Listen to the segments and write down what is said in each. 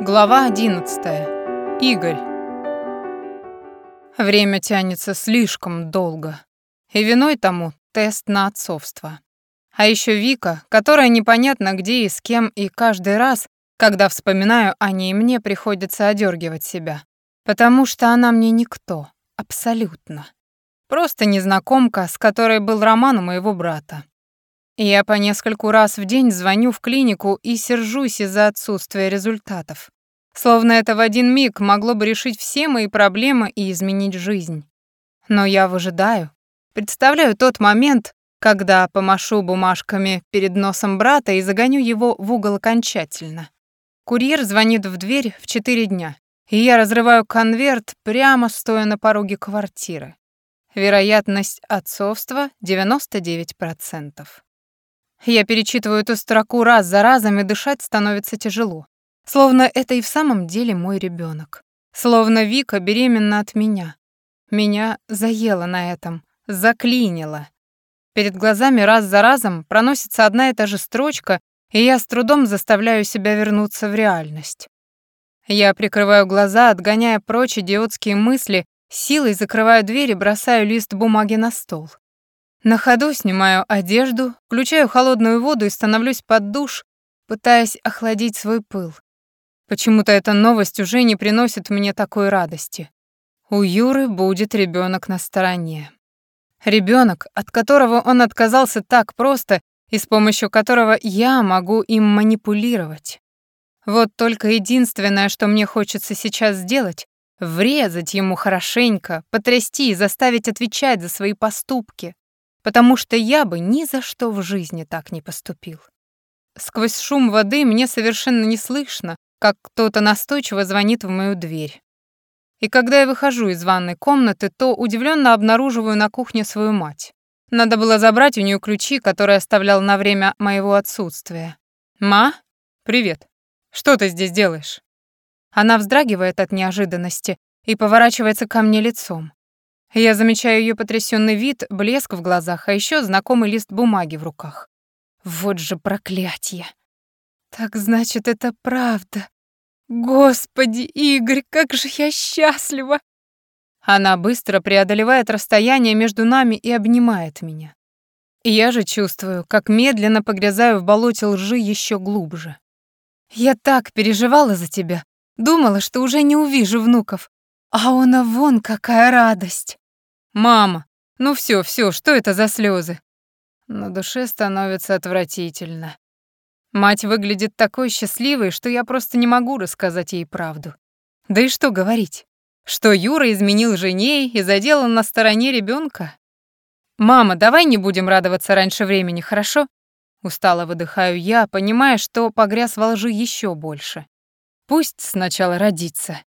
Глава 11. Игорь. Время тянется слишком долго. И виной тому тест на отцовство. А еще Вика, которая непонятно где и с кем, и каждый раз, когда вспоминаю о ней, мне приходится одергивать себя. Потому что она мне никто. Абсолютно. Просто незнакомка, с которой был роман у моего брата. Я по нескольку раз в день звоню в клинику и сержусь из-за отсутствия результатов. Словно это в один миг могло бы решить все мои проблемы и изменить жизнь. Но я выжидаю. Представляю тот момент, когда помашу бумажками перед носом брата и загоню его в угол окончательно. Курьер звонит в дверь в четыре дня, и я разрываю конверт прямо стоя на пороге квартиры. Вероятность отцовства 99%. Я перечитываю эту строку раз за разом, и дышать становится тяжело. Словно это и в самом деле мой ребенок. Словно Вика беременна от меня. Меня заело на этом, заклинило. Перед глазами раз за разом проносится одна и та же строчка, и я с трудом заставляю себя вернуться в реальность. Я прикрываю глаза, отгоняя прочь идиотские мысли, силой закрываю дверь и бросаю лист бумаги на стол. На ходу снимаю одежду, включаю холодную воду и становлюсь под душ, пытаясь охладить свой пыл. Почему-то эта новость уже не приносит мне такой радости. У Юры будет ребенок на стороне. Ребенок, от которого он отказался так просто и с помощью которого я могу им манипулировать. Вот только единственное, что мне хочется сейчас сделать, врезать ему хорошенько, потрясти и заставить отвечать за свои поступки потому что я бы ни за что в жизни так не поступил. Сквозь шум воды мне совершенно не слышно, как кто-то настойчиво звонит в мою дверь. И когда я выхожу из ванной комнаты, то удивленно обнаруживаю на кухне свою мать. Надо было забрать у нее ключи, которые оставлял на время моего отсутствия. «Ма? Привет. Что ты здесь делаешь?» Она вздрагивает от неожиданности и поворачивается ко мне лицом. Я замечаю ее потрясенный вид, блеск в глазах, а еще знакомый лист бумаги в руках. Вот же проклятие. Так значит, это правда. Господи, Игорь, как же я счастлива. Она быстро преодолевает расстояние между нами и обнимает меня. Я же чувствую, как медленно погрязаю в болоте лжи еще глубже. Я так переживала за тебя, думала, что уже не увижу внуков. А она вон какая радость. «Мама, ну все, все, что это за слезы? На душе становится отвратительно. Мать выглядит такой счастливой, что я просто не могу рассказать ей правду. Да и что говорить? Что Юра изменил жене и заделал на стороне ребенка? «Мама, давай не будем радоваться раньше времени, хорошо?» Устало выдыхаю я, понимая, что погряз во лжи еще больше. Пусть сначала родится.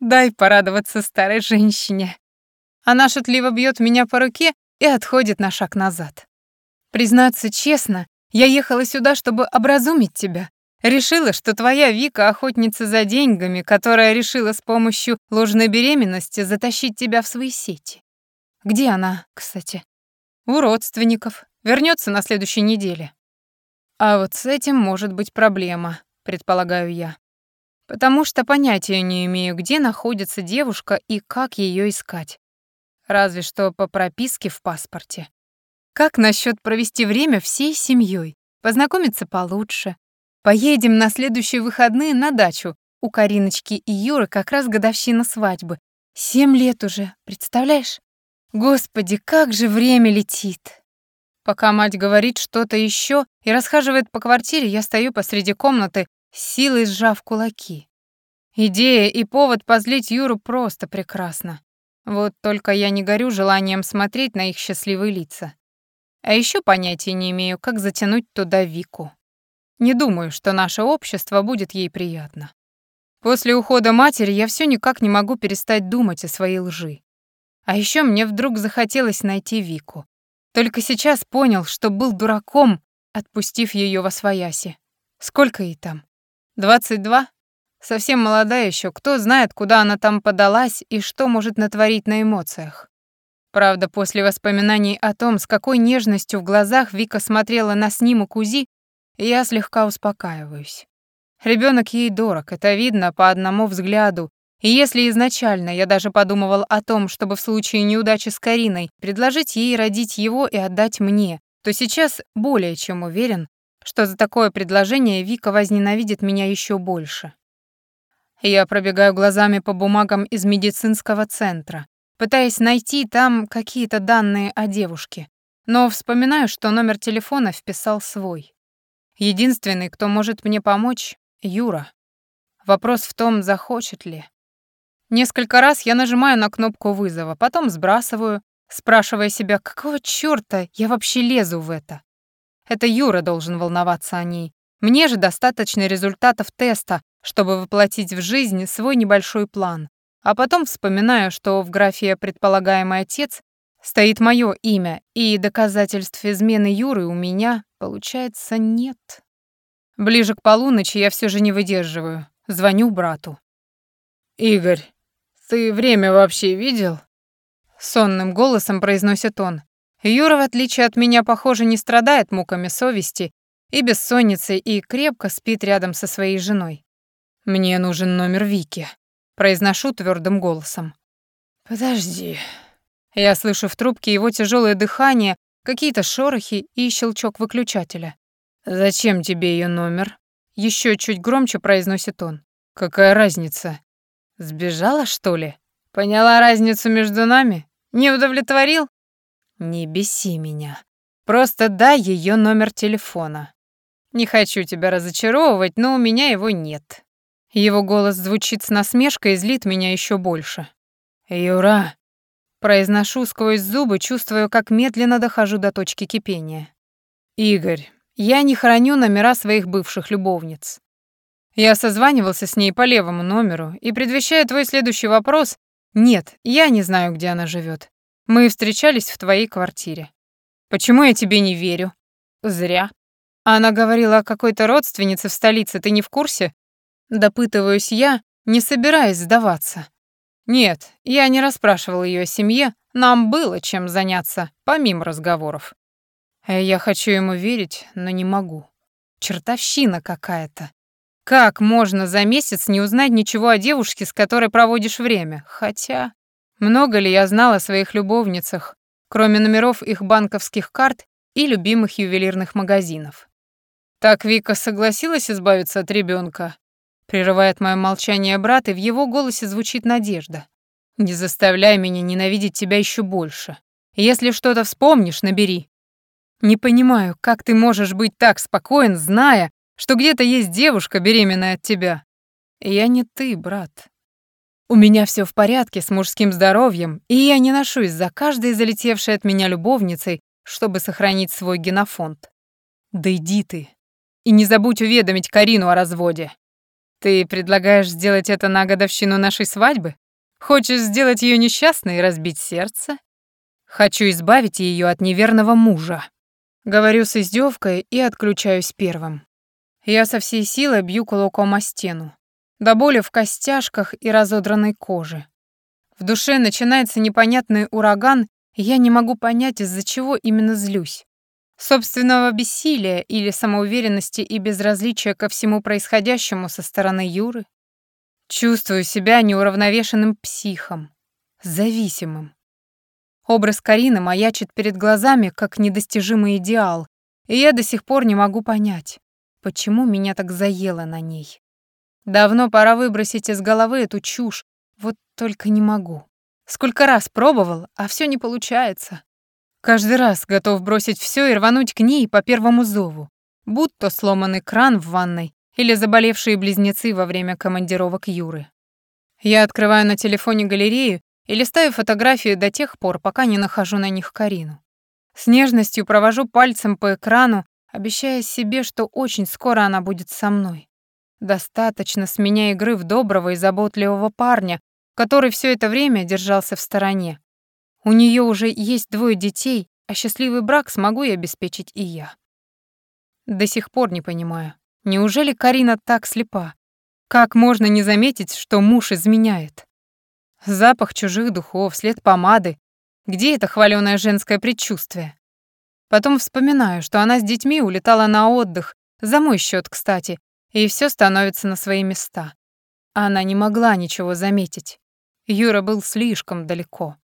Дай порадоваться старой женщине. Она шутливо бьет меня по руке и отходит на шаг назад. Признаться честно, я ехала сюда, чтобы образумить тебя. Решила, что твоя Вика охотница за деньгами, которая решила с помощью ложной беременности затащить тебя в свои сети. Где она, кстати? У родственников. Вернется на следующей неделе. А вот с этим может быть проблема, предполагаю я. Потому что понятия не имею, где находится девушка и как ее искать. Разве что по прописке в паспорте. Как насчет провести время всей семьей, познакомиться получше? Поедем на следующие выходные на дачу. У Кариночки и Юры как раз годовщина свадьбы. Семь лет уже, представляешь? Господи, как же время летит. Пока мать говорит что-то еще и расхаживает по квартире, я стою посреди комнаты, силой сжав кулаки. Идея и повод позлить Юру просто прекрасна. Вот только я не горю желанием смотреть на их счастливые лица. А еще понятия не имею, как затянуть туда Вику. Не думаю, что наше общество будет ей приятно. После ухода матери я все никак не могу перестать думать о своей лжи. А еще мне вдруг захотелось найти Вику. Только сейчас понял, что был дураком, отпустив ее во свояси. Сколько ей там? Двадцать два? Совсем молодая еще, кто знает, куда она там подалась и что может натворить на эмоциях. Правда, после воспоминаний о том, с какой нежностью в глазах Вика смотрела на снимок УЗИ, я слегка успокаиваюсь. Ребенок ей дорог, это видно по одному взгляду. И если изначально я даже подумывал о том, чтобы в случае неудачи с Кариной предложить ей родить его и отдать мне, то сейчас более чем уверен, что за такое предложение Вика возненавидит меня еще больше. Я пробегаю глазами по бумагам из медицинского центра, пытаясь найти там какие-то данные о девушке, но вспоминаю, что номер телефона вписал свой. Единственный, кто может мне помочь — Юра. Вопрос в том, захочет ли. Несколько раз я нажимаю на кнопку вызова, потом сбрасываю, спрашивая себя, какого чёрта я вообще лезу в это. Это Юра должен волноваться о ней. Мне же достаточно результатов теста, чтобы воплотить в жизнь свой небольшой план. А потом вспоминаю, что в графе «предполагаемый отец» стоит мое имя, и доказательств измены Юры у меня, получается, нет. Ближе к полуночи я все же не выдерживаю. Звоню брату. «Игорь, ты время вообще видел?» Сонным голосом произносит он. Юра, в отличие от меня, похоже, не страдает муками совести и бессонницей и крепко спит рядом со своей женой. «Мне нужен номер Вики», — произношу твердым голосом. «Подожди». Я слышу в трубке его тяжелое дыхание, какие-то шорохи и щелчок выключателя. «Зачем тебе ее номер?» Еще чуть громче произносит он. «Какая разница? Сбежала, что ли? Поняла разницу между нами? Не удовлетворил? Не беси меня. Просто дай ее номер телефона. Не хочу тебя разочаровывать, но у меня его нет. Его голос звучит с насмешкой и злит меня еще больше. «Юра!» Произношу сквозь зубы, чувствуя, как медленно дохожу до точки кипения. «Игорь, я не храню номера своих бывших любовниц. Я созванивался с ней по левому номеру, и, предвещая твой следующий вопрос, нет, я не знаю, где она живет. Мы встречались в твоей квартире. Почему я тебе не верю? Зря. Она говорила о какой-то родственнице в столице, ты не в курсе? Допытываюсь я, не собираясь сдаваться. Нет, я не расспрашивал ее о семье, нам было чем заняться, помимо разговоров. Я хочу ему верить, но не могу. Чертовщина какая-то. Как можно за месяц не узнать ничего о девушке, с которой проводишь время? Хотя, много ли я знала о своих любовницах, кроме номеров их банковских карт и любимых ювелирных магазинов? Так Вика согласилась избавиться от ребенка. Прерывает мое молчание брат, и в его голосе звучит надежда. «Не заставляй меня ненавидеть тебя еще больше. Если что-то вспомнишь, набери». «Не понимаю, как ты можешь быть так спокоен, зная, что где-то есть девушка, беременная от тебя. Я не ты, брат. У меня все в порядке с мужским здоровьем, и я не ношусь за каждой залетевшей от меня любовницей, чтобы сохранить свой генофонд. Да иди ты. И не забудь уведомить Карину о разводе. Ты предлагаешь сделать это на годовщину нашей свадьбы? Хочешь сделать ее несчастной и разбить сердце? Хочу избавить ее от неверного мужа. Говорю с издевкой и отключаюсь первым. Я со всей силы бью кулаком о стену. До боли в костяшках и разодранной коже. В душе начинается непонятный ураган, и я не могу понять, из-за чего именно злюсь. Собственного бессилия или самоуверенности и безразличия ко всему происходящему со стороны Юры. Чувствую себя неуравновешенным психом, зависимым. Образ Карины маячит перед глазами, как недостижимый идеал, и я до сих пор не могу понять, Почему меня так заело на ней? Давно пора выбросить из головы эту чушь, вот только не могу. Сколько раз пробовал, а все не получается. Каждый раз готов бросить все и рвануть к ней по первому зову, будто сломанный кран в ванной или заболевшие близнецы во время командировок Юры. Я открываю на телефоне галерею и листаю фотографии до тех пор, пока не нахожу на них Карину. С нежностью провожу пальцем по экрану, обещая себе, что очень скоро она будет со мной. Достаточно с меня игры в доброго и заботливого парня, который все это время держался в стороне. У нее уже есть двое детей, а счастливый брак смогу и обеспечить и я. До сих пор не понимаю, неужели Карина так слепа? Как можно не заметить, что муж изменяет? Запах чужих духов, след помады. Где это хваленое женское предчувствие? Потом вспоминаю, что она с детьми улетала на отдых, за мой счет, кстати, и все становится на свои места. Она не могла ничего заметить. Юра был слишком далеко.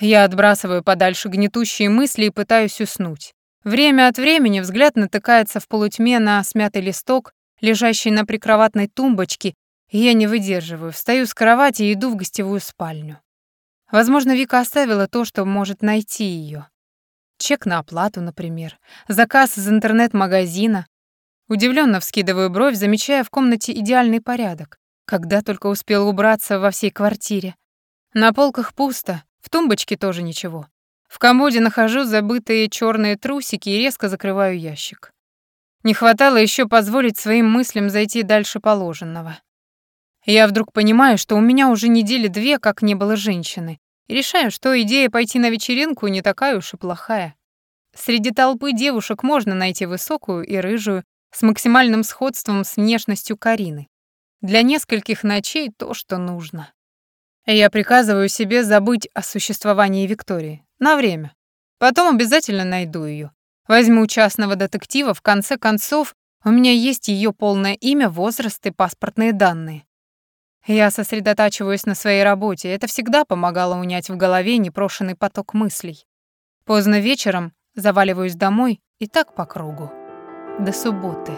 Я отбрасываю подальше гнетущие мысли и пытаюсь уснуть. Время от времени взгляд натыкается в полутьме на смятый листок, лежащий на прикроватной тумбочке, и я не выдерживаю, встаю с кровати и иду в гостевую спальню. Возможно, Вика оставила то, что может найти ее. Чек на оплату, например, заказ из интернет-магазина. Удивленно вскидываю бровь, замечая в комнате идеальный порядок. Когда только успел убраться во всей квартире. На полках пусто, в тумбочке тоже ничего. В комоде нахожу забытые черные трусики и резко закрываю ящик. Не хватало еще позволить своим мыслям зайти дальше положенного. Я вдруг понимаю, что у меня уже недели две как не было женщины, и решаю, что идея пойти на вечеринку не такая уж и плохая. Среди толпы девушек можно найти высокую и рыжую, с максимальным сходством с внешностью Карины. Для нескольких ночей то, что нужно. Я приказываю себе забыть о существовании Виктории. На время. Потом обязательно найду ее. Возьму частного детектива, в конце концов, у меня есть ее полное имя, возраст и паспортные данные. Я сосредотачиваюсь на своей работе, это всегда помогало унять в голове непрошенный поток мыслей. Поздно вечером заваливаюсь домой и так по кругу. До субботы.